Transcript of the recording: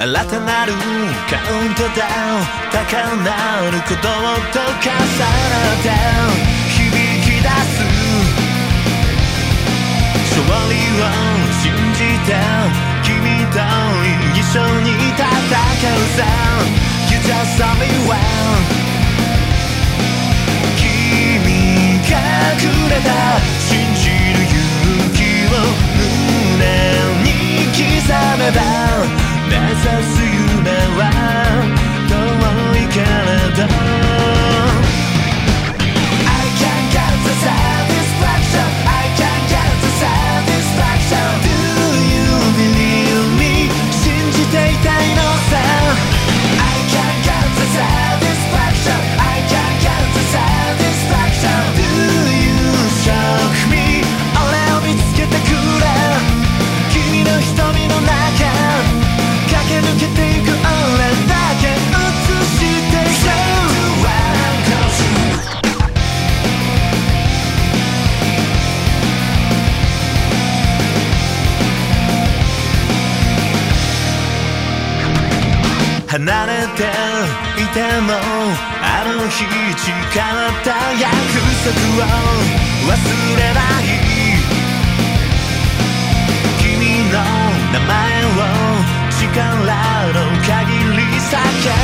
新たなるカウントダウン高鳴る鼓動と重なって響き出す勝利を信じて君と一緒に戦うさ vida. 離れていてもあの日誓った約束を忘れない君の名前を力の限り叫